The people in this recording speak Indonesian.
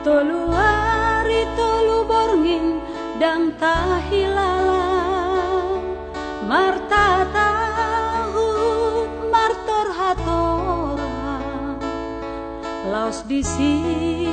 tolu hari tolu borngin dan tahilala marta tahu martor hatora laos di sini